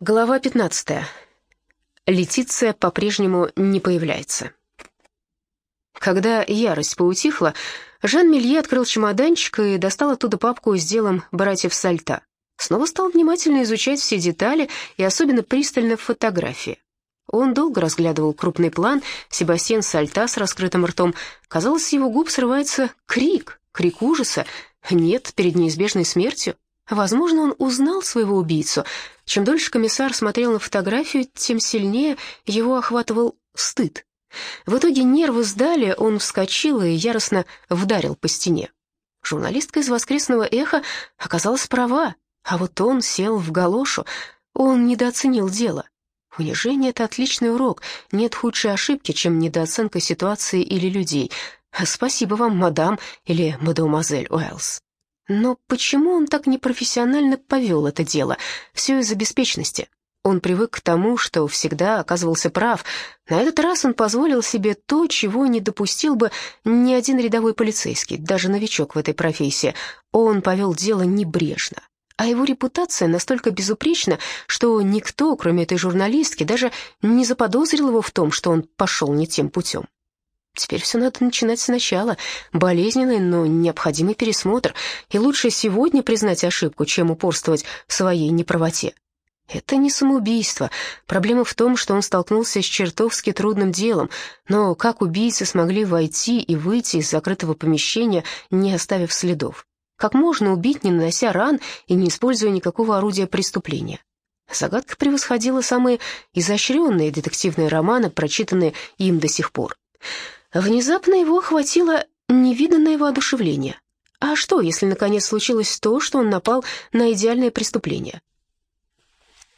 Глава 15. Летиция по-прежнему не появляется. Когда ярость поутихла, Жан Мелье открыл чемоданчик и достал оттуда папку с делом братьев Сальта. Снова стал внимательно изучать все детали и особенно пристально фотографии. Он долго разглядывал крупный план Себастьян Сальта с раскрытым ртом. Казалось, его губ срывается крик, крик ужаса. Нет, перед неизбежной смертью. Возможно, он узнал своего убийцу. Чем дольше комиссар смотрел на фотографию, тем сильнее его охватывал стыд. В итоге нервы сдали, он вскочил и яростно вдарил по стене. Журналистка из «Воскресного эха» оказалась права, а вот он сел в галошу. Он недооценил дело. Унижение — это отличный урок. Нет худшей ошибки, чем недооценка ситуации или людей. Спасибо вам, мадам или мадемуазель Уэллс. Но почему он так непрофессионально повел это дело? Все из-за беспечности. Он привык к тому, что всегда оказывался прав. На этот раз он позволил себе то, чего не допустил бы ни один рядовой полицейский, даже новичок в этой профессии. Он повел дело небрежно. А его репутация настолько безупречна, что никто, кроме этой журналистки, даже не заподозрил его в том, что он пошел не тем путем. Теперь все надо начинать сначала. Болезненный, но необходимый пересмотр. И лучше сегодня признать ошибку, чем упорствовать в своей неправоте. Это не самоубийство. Проблема в том, что он столкнулся с чертовски трудным делом. Но как убийцы смогли войти и выйти из закрытого помещения, не оставив следов? Как можно убить, не нанося ран и не используя никакого орудия преступления? Загадка превосходила самые изощренные детективные романы, прочитанные им до сих пор. Внезапно его охватило невиданное воодушевление. А что, если наконец случилось то, что он напал на идеальное преступление?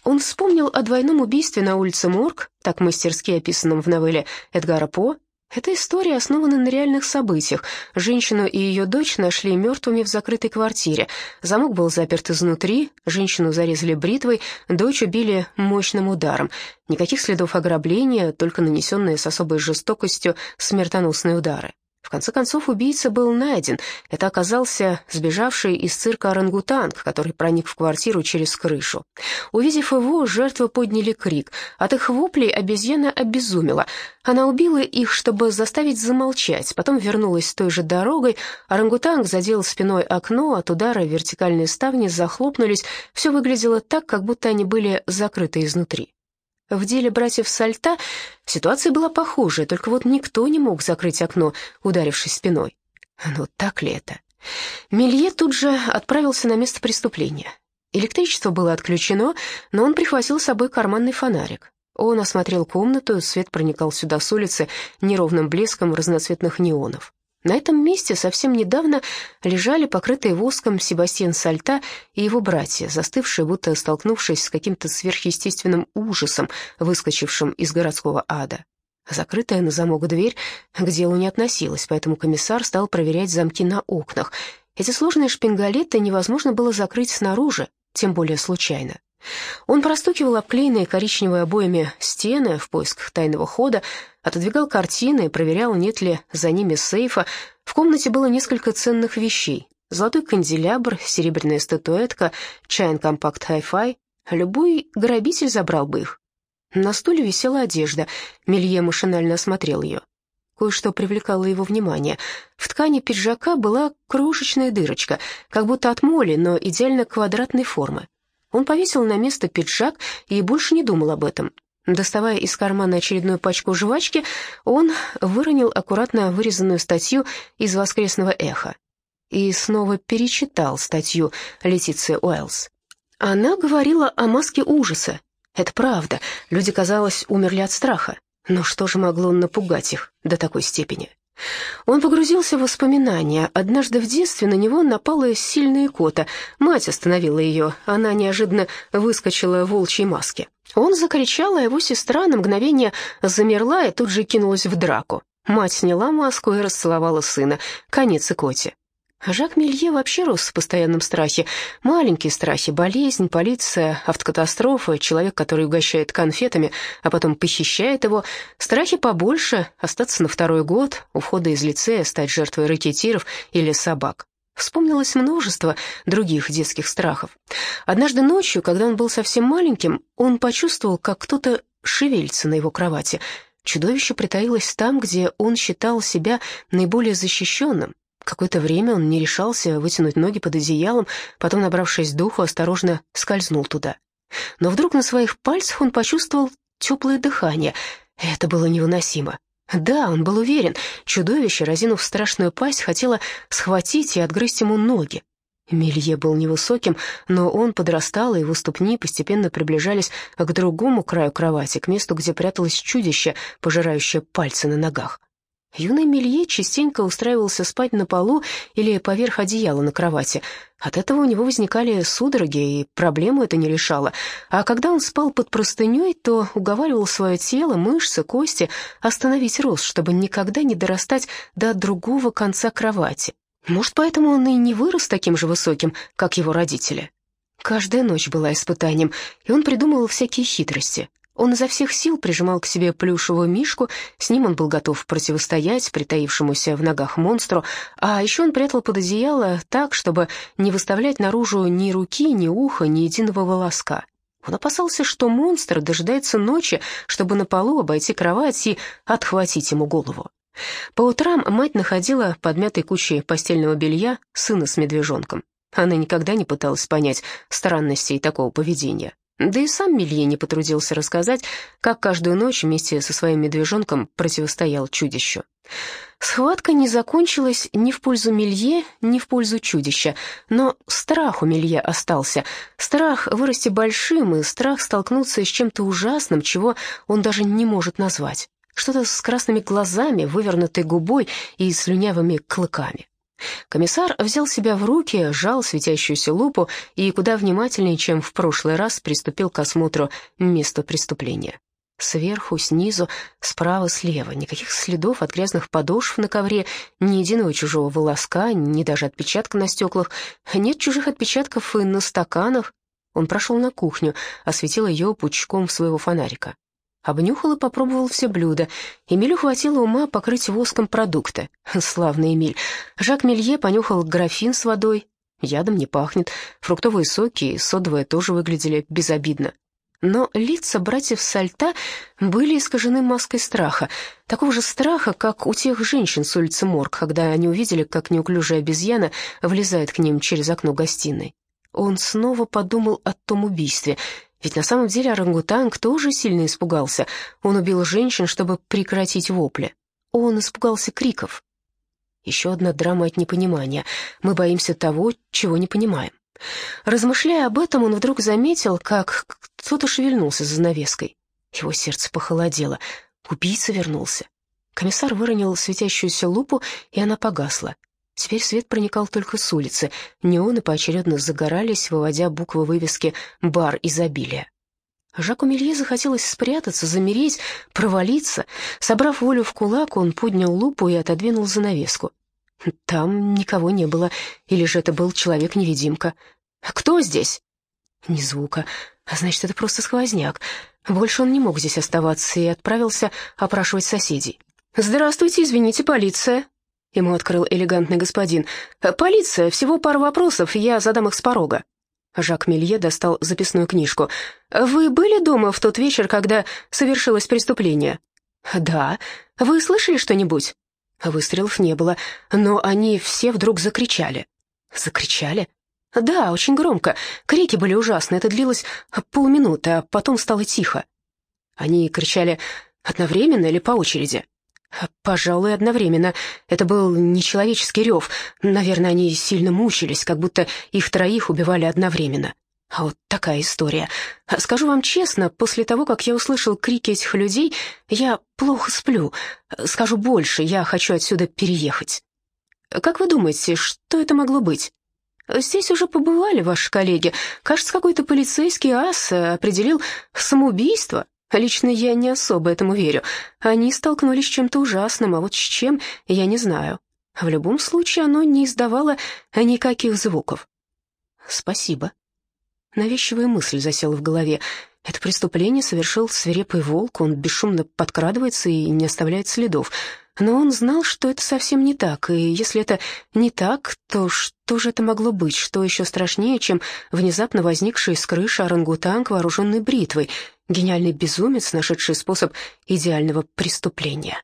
Он вспомнил о двойном убийстве на улице Морг, так мастерски описанном в новелле Эдгара По, эта история основана на реальных событиях. Женщину и ее дочь нашли мертвыми в закрытой квартире. Замок был заперт изнутри, женщину зарезали бритвой, дочь убили мощным ударом. Никаких следов ограбления, только нанесенные с особой жестокостью смертоносные удары. В конце концов, убийца был найден. Это оказался сбежавший из цирка орангутанг, который проник в квартиру через крышу. Увидев его, жертвы подняли крик. От их воплей обезьяна обезумела. Она убила их, чтобы заставить замолчать, потом вернулась той же дорогой. Орангутанг задел спиной окно, от удара вертикальные ставни захлопнулись. Все выглядело так, как будто они были закрыты изнутри. В деле братьев Сальта ситуация была похожая, только вот никто не мог закрыть окно, ударившись спиной. Но так ли это? Мелье тут же отправился на место преступления. Электричество было отключено, но он прихватил с собой карманный фонарик. Он осмотрел комнату, свет проникал сюда с улицы неровным блеском разноцветных неонов. На этом месте совсем недавно лежали покрытые воском Себастьян Сальта и его братья, застывшие, будто столкнувшись с каким-то сверхъестественным ужасом, выскочившим из городского ада. Закрытая на замок дверь к делу не относилась, поэтому комиссар стал проверять замки на окнах. Эти сложные шпингалеты невозможно было закрыть снаружи, тем более случайно. Он простукивал обклеенные коричневой обоями стены в поисках тайного хода, отодвигал картины, проверял, нет ли за ними сейфа. В комнате было несколько ценных вещей. Золотой канделябр, серебряная статуэтка, чайн компакт хай-фай. Любой грабитель забрал бы их. На стуле висела одежда. Мелье машинально осмотрел ее. Кое-что привлекало его внимание. В ткани пиджака была крошечная дырочка, как будто от моли, но идеально квадратной формы. Он повесил на место пиджак и больше не думал об этом. Доставая из кармана очередную пачку жвачки, он выронил аккуратно вырезанную статью из «Воскресного эха» и снова перечитал статью Летиции Уэллс. Она говорила о маске ужаса. Это правда, люди, казалось, умерли от страха. Но что же могло напугать их до такой степени? Он погрузился в воспоминания. Однажды в детстве на него напала сильная икота. Мать остановила ее. Она неожиданно выскочила в волчьей маске. Он закричал, а его сестра на мгновение замерла и тут же кинулась в драку. Мать сняла маску и расцеловала сына. Конец икоте. Жак Мелье вообще рос в постоянном страхе. Маленькие страхи, болезнь, полиция, автокатастрофа, человек, который угощает конфетами, а потом похищает его. Страхи побольше, остаться на второй год, ухода из лицея, стать жертвой ракетиров или собак. Вспомнилось множество других детских страхов. Однажды ночью, когда он был совсем маленьким, он почувствовал, как кто-то шевелится на его кровати. Чудовище притаилось там, где он считал себя наиболее защищенным. Какое-то время он не решался вытянуть ноги под одеялом, потом, набравшись духу, осторожно скользнул туда. Но вдруг на своих пальцах он почувствовал теплое дыхание. Это было невыносимо. Да, он был уверен, чудовище, разинув страшную пасть, хотело схватить и отгрызть ему ноги. Мелье был невысоким, но он подрастал, и его ступни постепенно приближались к другому краю кровати, к месту, где пряталось чудище, пожирающее пальцы на ногах. Юный Мелье частенько устраивался спать на полу или поверх одеяла на кровати. От этого у него возникали судороги, и проблему это не решало. А когда он спал под простыней, то уговаривал свое тело, мышцы, кости остановить рост, чтобы никогда не дорастать до другого конца кровати. Может, поэтому он и не вырос таким же высоким, как его родители. Каждая ночь была испытанием, и он придумывал всякие хитрости. Он изо всех сил прижимал к себе плюшевую мишку, с ним он был готов противостоять притаившемуся в ногах монстру, а еще он прятал под одеяло так, чтобы не выставлять наружу ни руки, ни уха, ни единого волоска. Он опасался, что монстр дожидается ночи, чтобы на полу обойти кровать и отхватить ему голову. По утрам мать находила под мятой кучей постельного белья сына с медвежонком. Она никогда не пыталась понять странностей такого поведения. Да и сам Милье не потрудился рассказать, как каждую ночь вместе со своим медвежонком противостоял чудищу. Схватка не закончилась ни в пользу Милье, ни в пользу чудища, но страх у Милье остался. Страх вырасти большим и страх столкнуться с чем-то ужасным, чего он даже не может назвать. Что-то с красными глазами, вывернутой губой и слюнявыми клыками. Комиссар взял себя в руки, сжал светящуюся лупу и куда внимательнее, чем в прошлый раз, приступил к осмотру места преступления. Сверху, снизу, справа, слева. Никаких следов от грязных подошв на ковре, ни единого чужого волоска, ни даже отпечатка на стеклах. Нет чужих отпечатков и на стаканах. Он прошел на кухню, осветил ее пучком своего фонарика. Обнюхал и попробовал все блюда. Эмилю хватило ума покрыть воском продукты. Славный Эмиль. Жак Мелье понюхал графин с водой. Ядом не пахнет. Фруктовые соки и содовые тоже выглядели безобидно. Но лица братьев Сальта были искажены маской страха. Такого же страха, как у тех женщин с улицы Морг, когда они увидели, как неуклюжая обезьяна влезает к ним через окно гостиной. Он снова подумал о том убийстве — ведь на самом деле орангутанг тоже сильно испугался. Он убил женщин, чтобы прекратить вопли. Он испугался криков. Еще одна драма от непонимания. Мы боимся того, чего не понимаем. Размышляя об этом, он вдруг заметил, как кто-то шевельнулся за занавеской. Его сердце похолодело. Убийца вернулся. Комиссар выронил светящуюся лупу, и она погасла. Теперь свет проникал только с улицы. Неоны поочередно загорались, выводя буквы вывески «Бар изобилия». Жаку Мелье захотелось спрятаться, замереть, провалиться. Собрав волю в кулак, он поднял лупу и отодвинул занавеску. Там никого не было, или же это был человек-невидимка. «Кто здесь?» Ни звука. А значит, это просто сквозняк. Больше он не мог здесь оставаться и отправился опрашивать соседей. «Здравствуйте, извините, полиция», Ему открыл элегантный господин. «Полиция, всего пару вопросов, я задам их с порога». Жак Мелье достал записную книжку. «Вы были дома в тот вечер, когда совершилось преступление?» «Да. Вы слышали что-нибудь?» Выстрелов не было, но они все вдруг закричали. «Закричали?» «Да, очень громко. Крики были ужасные. Это длилось полминуты, а потом стало тихо». Они кричали одновременно или по очереди?» Пожалуй, одновременно. Это был нечеловеческий рев. Наверное, они сильно мучились, как будто их троих убивали одновременно. А вот такая история. Скажу вам честно, после того, как я услышал крики этих людей, я плохо сплю. Скажу больше, я хочу отсюда переехать. Как вы думаете, что это могло быть? Здесь уже побывали ваши коллеги. Кажется, какой-то полицейский ас определил самоубийство. Лично я не особо этому верю. Они столкнулись с чем-то ужасным, а вот с чем, я не знаю. В любом случае, оно не издавало никаких звуков. Спасибо. Навязчивая мысль засела в голове. Это преступление совершил свирепый волк, он бесшумно подкрадывается и не оставляет следов. Но он знал, что это совсем не так, и если это не так, то что же это могло быть, что еще страшнее, чем внезапно возникший с крыши орангутанг, вооруженный бритвой, гениальный безумец, нашедший способ идеального преступления.